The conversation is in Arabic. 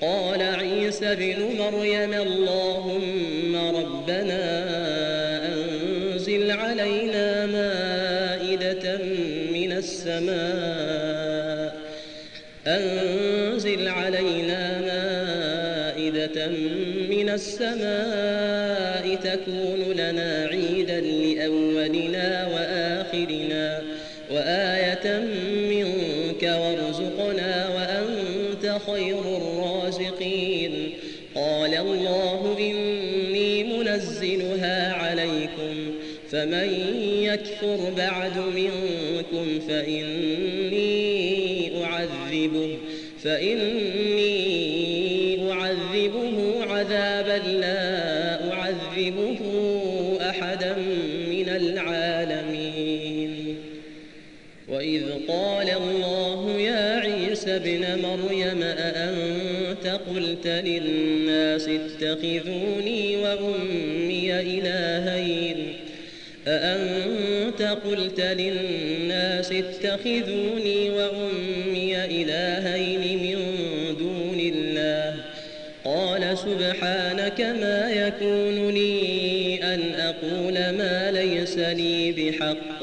قال عيسى ابن مريم اللهم ربنا أنزل علينا مائدة من السماء. أنزل علينا مائدة من السماء تكون لنا عيدا لأولنا وآخرنا وآية خير الرازقين. قال الله إني منزلها عليكم فمن يكفر بعد منكم فإني أعذبه فإني أعذبه عذابا لا أعذبه أحدا من العالمين. وإذ قال الله ابن مريم أأنت قلت للناس اتخذوني وأمي إلهين؟ أأنت قلت للناس اتخذوني وأمي إلهين من دون الله؟ قال سبحانك ما يكون لي أن أقول ما ليس لي بحق.